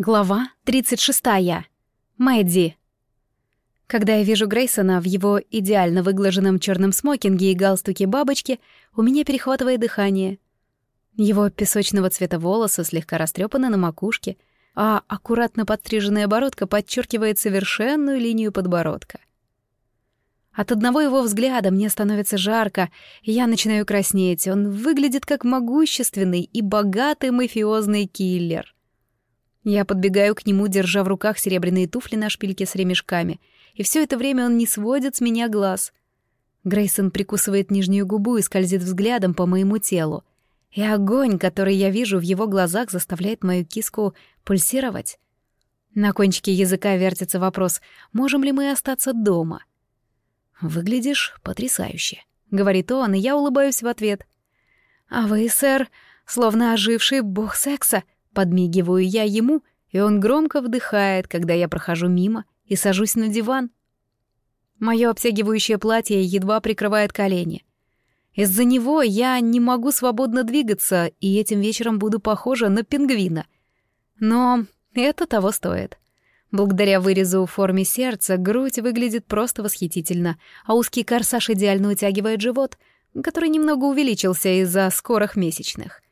Глава 36. Мэдди. Когда я вижу Грейсона в его идеально выглаженном черном смокинге и галстуке бабочки, у меня перехватывает дыхание. Его песочного цвета волосы слегка растрепаны на макушке, а аккуратно подстриженная бородка подчеркивает совершенную линию подбородка. От одного его взгляда мне становится жарко, я начинаю краснеть. Он выглядит как могущественный и богатый мафиозный киллер — я подбегаю к нему, держа в руках серебряные туфли на шпильке с ремешками, и все это время он не сводит с меня глаз. Грейсон прикусывает нижнюю губу и скользит взглядом по моему телу. И огонь, который я вижу в его глазах, заставляет мою киску пульсировать. На кончике языка вертится вопрос, можем ли мы остаться дома. «Выглядишь потрясающе», — говорит он, и я улыбаюсь в ответ. «А вы, сэр, словно оживший бог секса», Подмигиваю я ему, и он громко вдыхает, когда я прохожу мимо и сажусь на диван. Моё обтягивающее платье едва прикрывает колени. Из-за него я не могу свободно двигаться, и этим вечером буду похожа на пингвина. Но это того стоит. Благодаря вырезу в форме сердца грудь выглядит просто восхитительно, а узкий корсаж идеально утягивает живот, который немного увеличился из-за скорых месячных.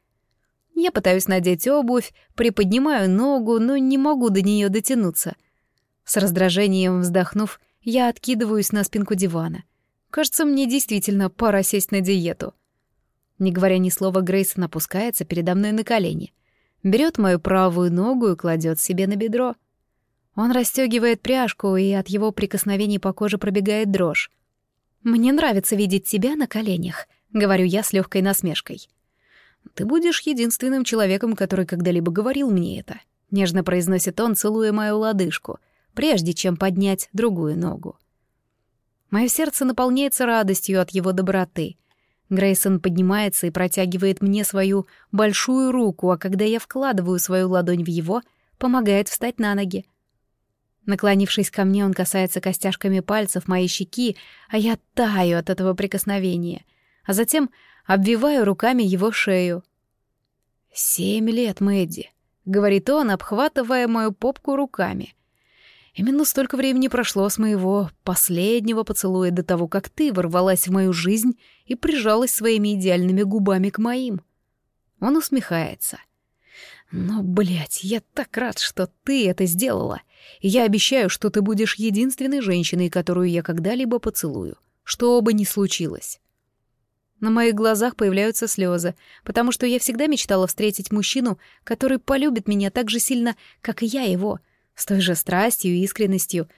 Я пытаюсь надеть обувь, приподнимаю ногу, но не могу до нее дотянуться. С раздражением вздохнув, я откидываюсь на спинку дивана. Кажется, мне действительно пора сесть на диету. Не говоря ни слова, Грейсон опускается передо мной на колени. Берет мою правую ногу и кладет себе на бедро. Он расстегивает пряжку, и от его прикосновений по коже пробегает дрожь. «Мне нравится видеть тебя на коленях», — говорю я с легкой насмешкой. «Ты будешь единственным человеком, который когда-либо говорил мне это», — нежно произносит он, целуя мою лодыжку, прежде чем поднять другую ногу. Мое сердце наполняется радостью от его доброты. Грейсон поднимается и протягивает мне свою большую руку, а когда я вкладываю свою ладонь в его, помогает встать на ноги. Наклонившись ко мне, он касается костяшками пальцев моей щеки, а я таю от этого прикосновения, а затем обвиваю руками его шею. «Семь лет, Мэдди», — говорит он, обхватывая мою попку руками. «Именно столько времени прошло с моего последнего поцелуя до того, как ты ворвалась в мою жизнь и прижалась своими идеальными губами к моим». Он усмехается. «Но, блядь, я так рад, что ты это сделала. Я обещаю, что ты будешь единственной женщиной, которую я когда-либо поцелую, что бы ни случилось». На моих глазах появляются слезы, потому что я всегда мечтала встретить мужчину, который полюбит меня так же сильно, как и я его, с той же страстью и искренностью.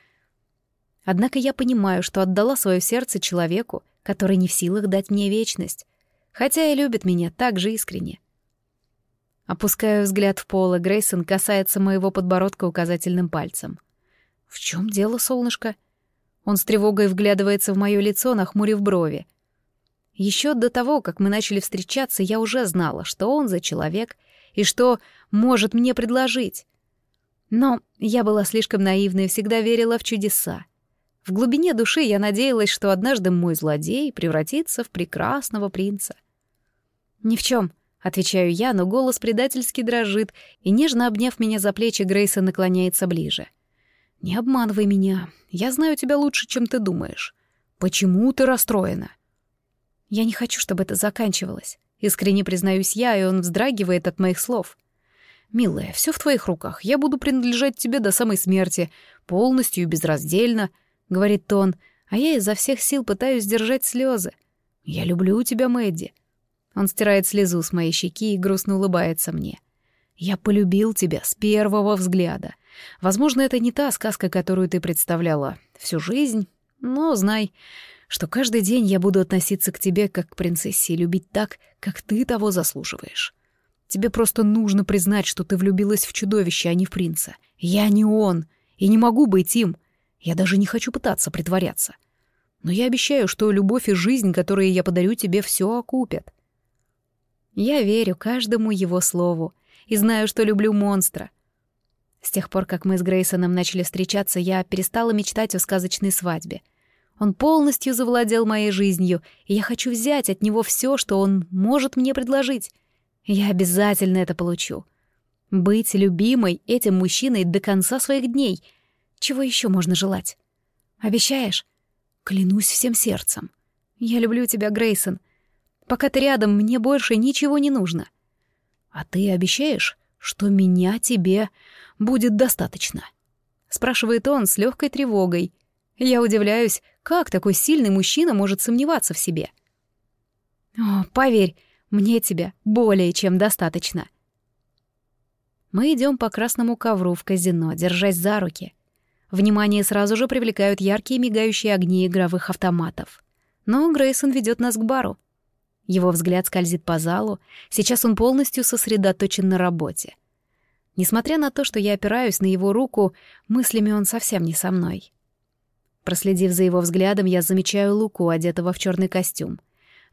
Однако я понимаю, что отдала свое сердце человеку, который не в силах дать мне вечность, хотя и любит меня так же искренне. Опускаю взгляд в пол, и Грейсон касается моего подбородка указательным пальцем. «В чем дело, солнышко?» Он с тревогой вглядывается в мое лицо, нахмурив брови — еще до того, как мы начали встречаться, я уже знала, что он за человек и что может мне предложить. Но я была слишком наивна и всегда верила в чудеса. В глубине души я надеялась, что однажды мой злодей превратится в прекрасного принца. «Ни в чем, отвечаю я, но голос предательски дрожит, и, нежно обняв меня за плечи, Грейса наклоняется ближе. «Не обманывай меня. Я знаю тебя лучше, чем ты думаешь. Почему ты расстроена?» Я не хочу, чтобы это заканчивалось. Искренне признаюсь я, и он вздрагивает от моих слов. «Милая, все в твоих руках. Я буду принадлежать тебе до самой смерти, полностью и безраздельно», — говорит Тон, а я изо всех сил пытаюсь сдержать слезы. «Я люблю тебя, Мэдди». Он стирает слезу с моей щеки и грустно улыбается мне. «Я полюбил тебя с первого взгляда. Возможно, это не та сказка, которую ты представляла всю жизнь, но знай, что каждый день я буду относиться к тебе как к принцессе и любить так, как ты того заслуживаешь. Тебе просто нужно признать, что ты влюбилась в чудовище, а не в принца. Я не он, и не могу быть им. Я даже не хочу пытаться притворяться. Но я обещаю, что любовь и жизнь, которые я подарю тебе, все окупят. Я верю каждому его слову и знаю, что люблю монстра. С тех пор, как мы с Грейсоном начали встречаться, я перестала мечтать о сказочной свадьбе — он полностью завладел моей жизнью, и я хочу взять от него все, что он может мне предложить. Я обязательно это получу. Быть любимой этим мужчиной до конца своих дней. Чего еще можно желать? Обещаешь? Клянусь всем сердцем. Я люблю тебя, Грейсон. Пока ты рядом, мне больше ничего не нужно. А ты обещаешь, что меня тебе будет достаточно? Спрашивает он с легкой тревогой. Я удивляюсь, как такой сильный мужчина может сомневаться в себе. О, поверь, мне тебя более чем достаточно. Мы идем по красному ковру в казино, держась за руки. Внимание сразу же привлекают яркие мигающие огни игровых автоматов. Но Грейсон ведет нас к бару. Его взгляд скользит по залу, сейчас он полностью сосредоточен на работе. Несмотря на то, что я опираюсь на его руку, мыслями он совсем не со мной. Проследив за его взглядом, я замечаю Луку, одетого в черный костюм.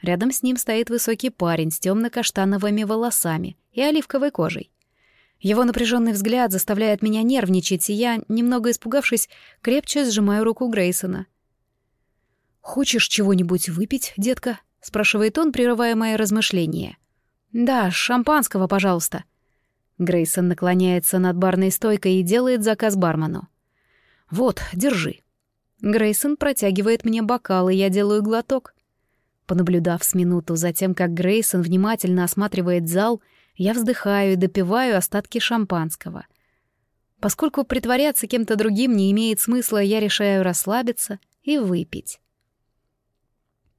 Рядом с ним стоит высокий парень с темно-каштановыми волосами и оливковой кожей. Его напряженный взгляд заставляет меня нервничать, и я, немного испугавшись, крепче сжимаю руку Грейсона. «Хочешь чего-нибудь выпить, детка?» — спрашивает он, прерывая мои размышления. «Да, шампанского, пожалуйста». Грейсон наклоняется над барной стойкой и делает заказ бармену. «Вот, держи». Грейсон протягивает мне бокал, и я делаю глоток. Понаблюдав с минуту за тем, как Грейсон внимательно осматривает зал, я вздыхаю и допиваю остатки шампанского. Поскольку притворяться кем-то другим не имеет смысла, я решаю расслабиться и выпить.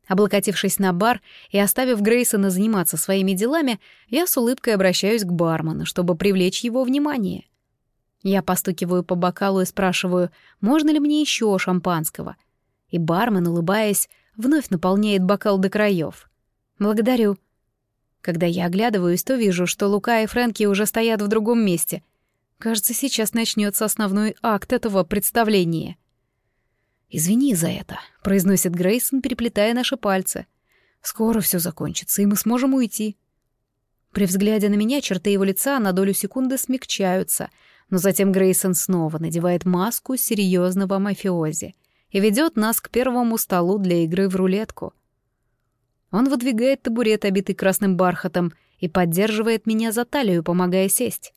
Облокотившись на бар и оставив Грейсона заниматься своими делами, я с улыбкой обращаюсь к бармену, чтобы привлечь его внимание. Я постукиваю по бокалу и спрашиваю, можно ли мне еще шампанского. И бармен, улыбаясь, вновь наполняет бокал до краев. «Благодарю». Когда я оглядываюсь, то вижу, что Лука и Фрэнки уже стоят в другом месте. Кажется, сейчас начнется основной акт этого представления. «Извини за это», — произносит Грейсон, переплетая наши пальцы. «Скоро все закончится, и мы сможем уйти». При взгляде на меня черты его лица на долю секунды смягчаются, но затем Грейсон снова надевает маску серьезного мафиози и ведет нас к первому столу для игры в рулетку. Он выдвигает табурет, обитый красным бархатом, и поддерживает меня за талию, помогая сесть.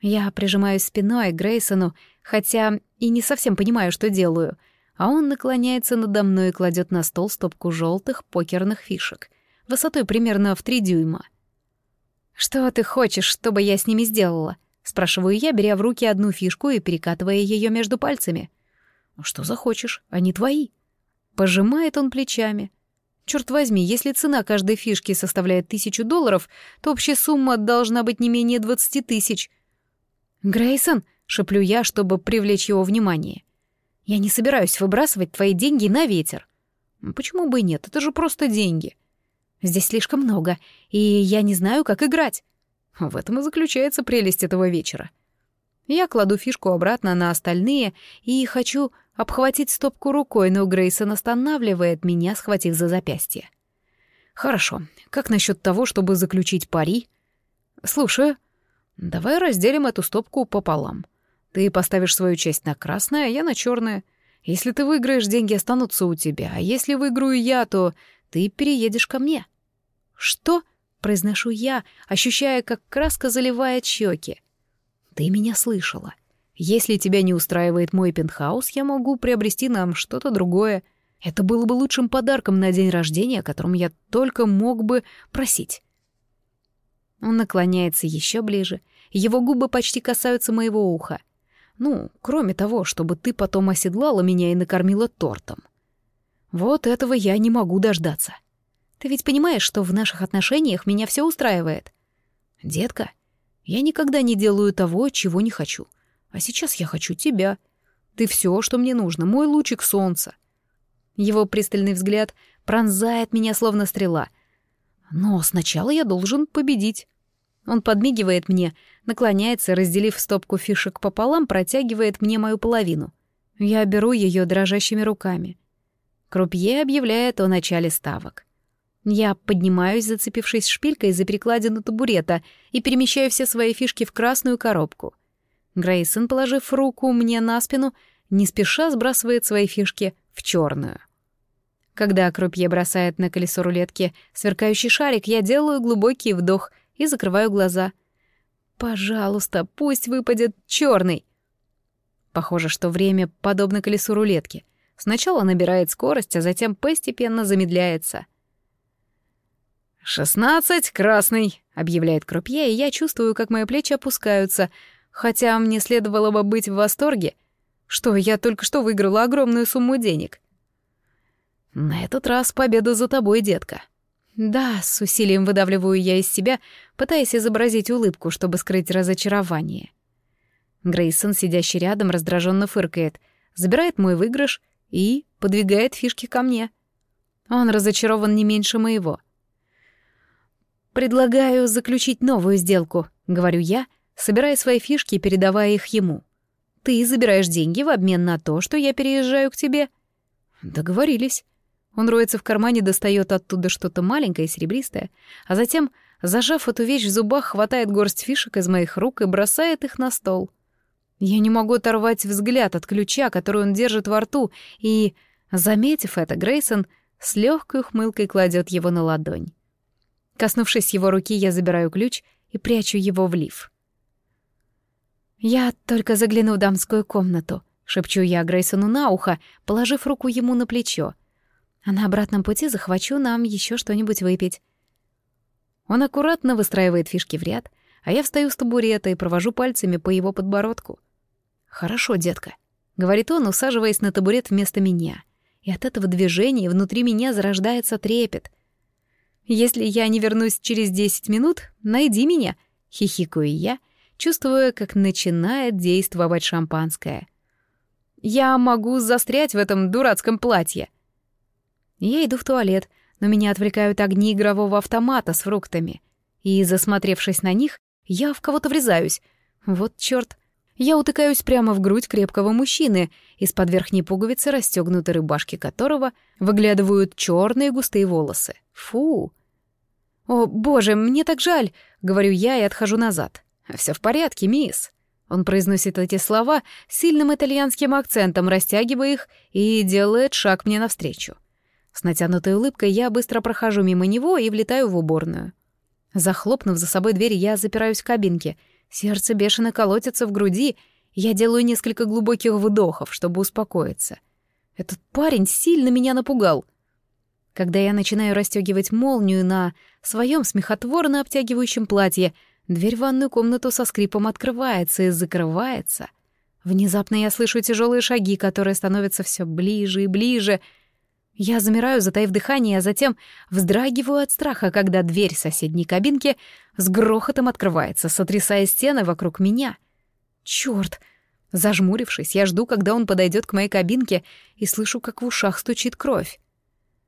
Я прижимаюсь спиной к Грейсону, хотя и не совсем понимаю, что делаю — а он наклоняется надо мной и кладет на стол стопку желтых покерных фишек, высотой примерно в три дюйма. «Что ты хочешь, чтобы я с ними сделала?» — спрашиваю я, беря в руки одну фишку и перекатывая ее между пальцами. «Что захочешь, они твои». Пожимает он плечами. Черт возьми, если цена каждой фишки составляет тысячу долларов, то общая сумма должна быть не менее двадцати тысяч. «Грейсон!» — шеплю я, чтобы привлечь его внимание. Я не собираюсь выбрасывать твои деньги на ветер. Почему бы и нет? Это же просто деньги. Здесь слишком много, и я не знаю, как играть. В этом и заключается прелесть этого вечера. Я кладу фишку обратно на остальные и хочу обхватить стопку рукой, но Грейсон останавливает меня, схватив за запястье. «Хорошо. Как насчет того, чтобы заключить пари?» «Слушаю. Давай разделим эту стопку пополам. Ты поставишь свою часть на красное, а я на черное. Если ты выиграешь, деньги останутся у тебя, а если выиграю я, то ты переедешь ко мне». «Что?» — произношу я, ощущая, как краска заливает щеки. «Ты меня слышала. Если тебя не устраивает мой пентхаус, я могу приобрести нам что-то другое. Это было бы лучшим подарком на день рождения, о котором я только мог бы просить». Он наклоняется еще ближе, его губы почти касаются моего уха. Ну, кроме того, чтобы ты потом оседлала меня и накормила тортом. Вот этого я не могу дождаться. Ты ведь понимаешь, что в наших отношениях меня все устраивает? Детка, я никогда не делаю того, чего не хочу. А сейчас я хочу тебя. Ты все, что мне нужно, мой лучик солнца. Его пристальный взгляд пронзает меня словно стрела. Но сначала я должен победить. Он подмигивает мне, наклоняется, разделив стопку фишек пополам, протягивает мне мою половину. Я беру ее дрожащими руками. Крупье объявляет о начале ставок. Я поднимаюсь, зацепившись шпилькой за перекладину табурета, и перемещаю все свои фишки в красную коробку. Грейсон, положив руку мне на спину, не спеша сбрасывает свои фишки в черную. Когда крупье бросает на колесо рулетки сверкающий шарик, я делаю глубокий вдох и закрываю глаза. Пожалуйста, пусть выпадет черный. Похоже, что время подобно колесу рулетки. Сначала набирает скорость, а затем постепенно замедляется. «Шестнадцать, красный», — объявляет крупье, и я чувствую, как мои плечи опускаются, хотя мне следовало бы быть в восторге, что я только что выиграла огромную сумму денег. «На этот раз победа за тобой, детка». «Да», — с усилием выдавливаю я из себя, пытаясь изобразить улыбку, чтобы скрыть разочарование. Грейсон, сидящий рядом, раздраженно фыркает, забирает мой выигрыш и подвигает фишки ко мне. Он разочарован не меньше моего. «Предлагаю заключить новую сделку», — говорю я, собирая свои фишки и передавая их ему. «Ты забираешь деньги в обмен на то, что я переезжаю к тебе». «Договорились». Он роется в кармане, достает оттуда что-то маленькое и серебристое, а затем, зажав эту вещь в зубах, хватает горсть фишек из моих рук и бросает их на стол. Я не могу оторвать взгляд от ключа, который он держит во рту, и, заметив это, Грейсон с легкой ухмылкой кладет его на ладонь. Коснувшись его руки, я забираю ключ и прячу его в лиф. «Я только загляну в дамскую комнату», — шепчу я Грейсону на ухо, положив руку ему на плечо. «А на обратном пути захвачу нам еще что-нибудь выпить». Он аккуратно выстраивает фишки в ряд, а я встаю с табурета и провожу пальцами по его подбородку. «Хорошо, детка», — говорит он, усаживаясь на табурет вместо меня. И от этого движения внутри меня зарождается трепет. «Если я не вернусь через десять минут, найди меня», — хихикаю я, чувствуя, как начинает действовать шампанское. «Я могу застрять в этом дурацком платье». Я иду в туалет, но меня отвлекают огни игрового автомата с фруктами. И, засмотревшись на них, я в кого-то врезаюсь. Вот чёрт. Я утыкаюсь прямо в грудь крепкого мужчины, из-под верхней пуговицы расстёгнутой рубашки которого выглядывают чёрные густые волосы. Фу! «О, боже, мне так жаль!» — говорю я и отхожу назад. «Всё в порядке, мисс». Он произносит эти слова сильным итальянским акцентом, растягивая их, и делает шаг мне навстречу. С натянутой улыбкой я быстро прохожу мимо него и влетаю в уборную. Захлопнув за собой дверь, я запираюсь в кабинке — Сердце бешено колотится в груди, я делаю несколько глубоких вдохов, чтобы успокоиться. Этот парень сильно меня напугал. Когда я начинаю расстегивать молнию на своем смехотворно обтягивающем платье, дверь в ванную комнату со скрипом открывается и закрывается. Внезапно я слышу тяжелые шаги, которые становятся все ближе и ближе — я замираю, затаив дыхание, а затем вздрагиваю от страха, когда дверь соседней кабинки с грохотом открывается, сотрясая стены вокруг меня. Чёрт! Зажмурившись, я жду, когда он подойдет к моей кабинке, и слышу, как в ушах стучит кровь.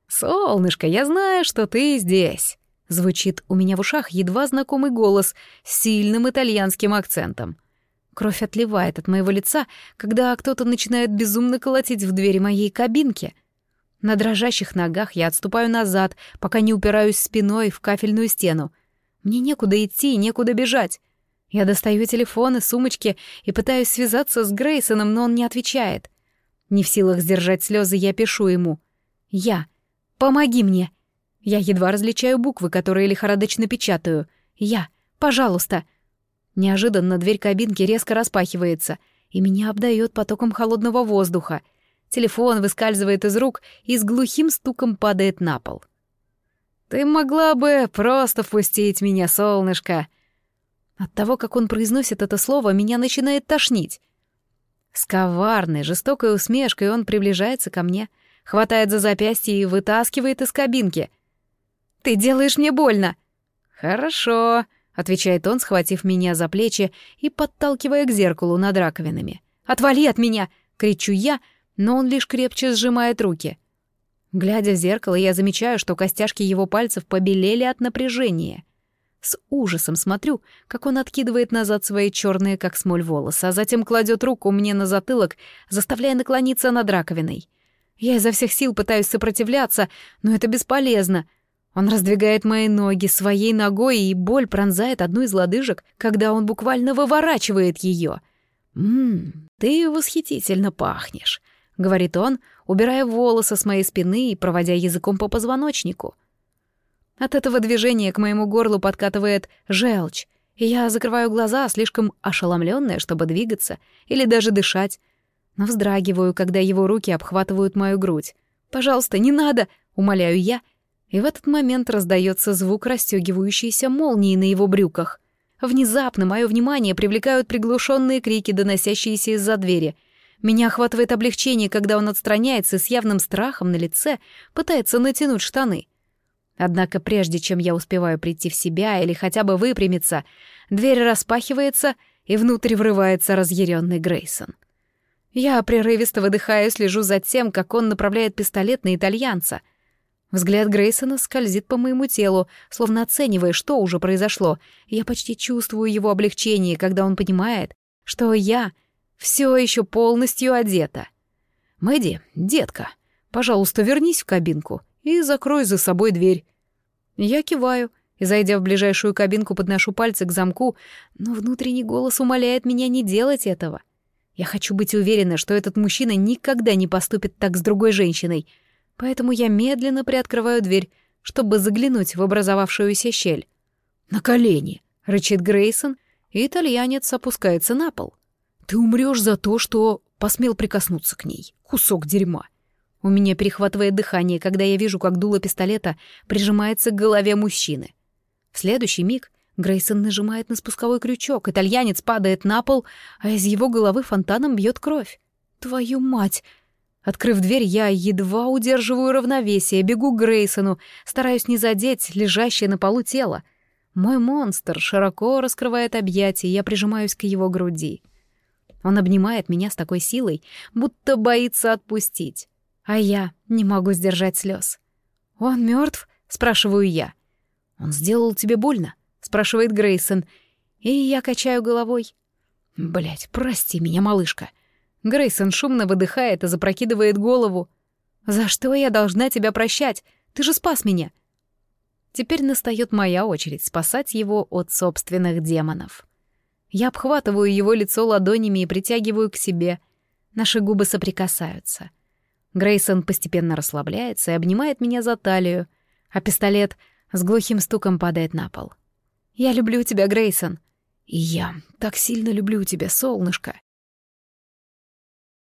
«Солнышко, я знаю, что ты здесь!» Звучит у меня в ушах едва знакомый голос с сильным итальянским акцентом. Кровь отливает от моего лица, когда кто-то начинает безумно колотить в двери моей кабинки — на дрожащих ногах я отступаю назад, пока не упираюсь спиной в кафельную стену. Мне некуда идти и некуда бежать. Я достаю телефон и сумочки и пытаюсь связаться с Грейсоном, но он не отвечает. Не в силах сдержать слезы, я пишу ему. «Я. Помоги мне!» Я едва различаю буквы, которые лихорадочно печатаю. «Я. Пожалуйста!» Неожиданно дверь кабинки резко распахивается, и меня обдает потоком холодного воздуха — Телефон выскальзывает из рук и с глухим стуком падает на пол. «Ты могла бы просто впустить меня, солнышко!» От того, как он произносит это слово, меня начинает тошнить. С коварной, жестокой усмешкой он приближается ко мне, хватает за запястье и вытаскивает из кабинки. «Ты делаешь мне больно!» «Хорошо», — отвечает он, схватив меня за плечи и подталкивая к зеркалу над раковинами. «Отвали от меня!» — кричу я, но он лишь крепче сжимает руки. Глядя в зеркало, я замечаю, что костяшки его пальцев побелели от напряжения. С ужасом смотрю, как он откидывает назад свои черные, как смоль, волосы, а затем кладет руку мне на затылок, заставляя наклониться над раковиной. Я изо всех сил пытаюсь сопротивляться, но это бесполезно. Он раздвигает мои ноги своей ногой, и боль пронзает одну из лодыжек, когда он буквально выворачивает ее. «Ммм, ты восхитительно пахнешь», — говорит он, убирая волосы с моей спины и проводя языком по позвоночнику. От этого движения к моему горлу подкатывает желчь, и я закрываю глаза, слишком ошеломленная, чтобы двигаться или даже дышать. Но вздрагиваю, когда его руки обхватывают мою грудь. «Пожалуйста, не надо!» — умоляю я. И в этот момент раздается звук расстегивающейся молнии на его брюках. Внезапно мое внимание привлекают приглушенные крики, доносящиеся из-за двери. Меня охватывает облегчение, когда он отстраняется с явным страхом на лице пытается натянуть штаны. Однако прежде чем я успеваю прийти в себя или хотя бы выпрямиться, дверь распахивается, и внутрь врывается разъяренный Грейсон. Я прерывисто выдыхаю, слежу за тем, как он направляет пистолет на итальянца. Взгляд Грейсона скользит по моему телу, словно оценивая, что уже произошло. Я почти чувствую его облегчение, когда он понимает, что я все еще полностью одета. «Мэдди, детка, пожалуйста, вернись в кабинку и закрой за собой дверь». Я киваю и, зайдя в ближайшую кабинку, подношу пальцы к замку, но внутренний голос умоляет меня не делать этого. Я хочу быть уверена, что этот мужчина никогда не поступит так с другой женщиной, поэтому я медленно приоткрываю дверь, чтобы заглянуть в образовавшуюся щель. «На колени!» — рычит Грейсон, и итальянец опускается на пол. «Ты умрешь за то, что посмел прикоснуться к ней. Кусок дерьма!» У меня перехватывает дыхание, когда я вижу, как дуло пистолета прижимается к голове мужчины. В следующий миг Грейсон нажимает на спусковой крючок, итальянец падает на пол, а из его головы фонтаном бьет кровь. «Твою мать!» Открыв дверь, я едва удерживаю равновесие, бегу к Грейсону, стараюсь не задеть лежащее на полу тело. Мой монстр широко раскрывает объятия, я прижимаюсь к его груди. Он обнимает меня с такой силой, будто боится отпустить а я не могу сдержать слез. «Он мертв? спрашиваю я. «Он сделал тебе больно?» — спрашивает Грейсон, и я качаю головой. Блять, прости меня, малышка». Грейсон шумно выдыхает и запрокидывает голову. «За что я должна тебя прощать? Ты же спас меня!» Теперь настает моя очередь спасать его от собственных демонов. Я обхватываю его лицо ладонями и притягиваю к себе. Наши губы соприкасаются — Грейсон постепенно расслабляется и обнимает меня за талию, а пистолет с глухим стуком падает на пол. «Я люблю тебя, Грейсон!» «И я так сильно люблю тебя, солнышко!»